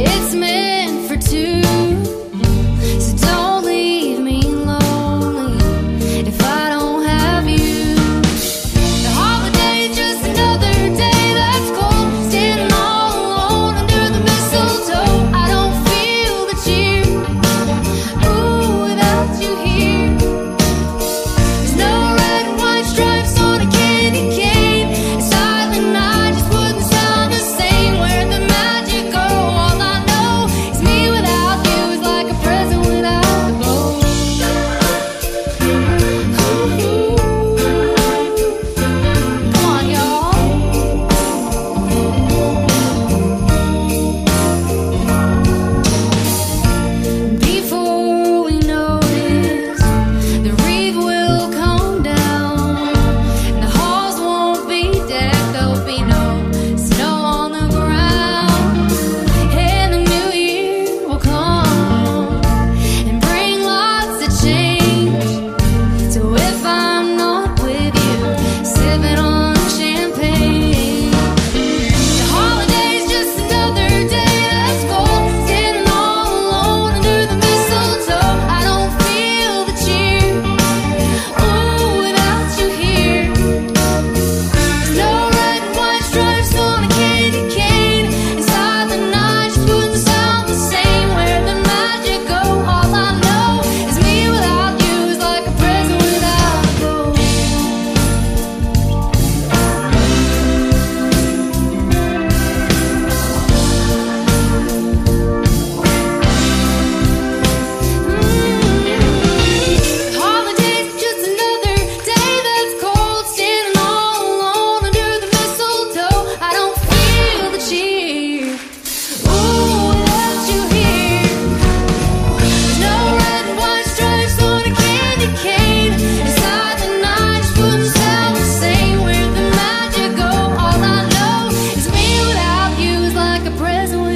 It's me. present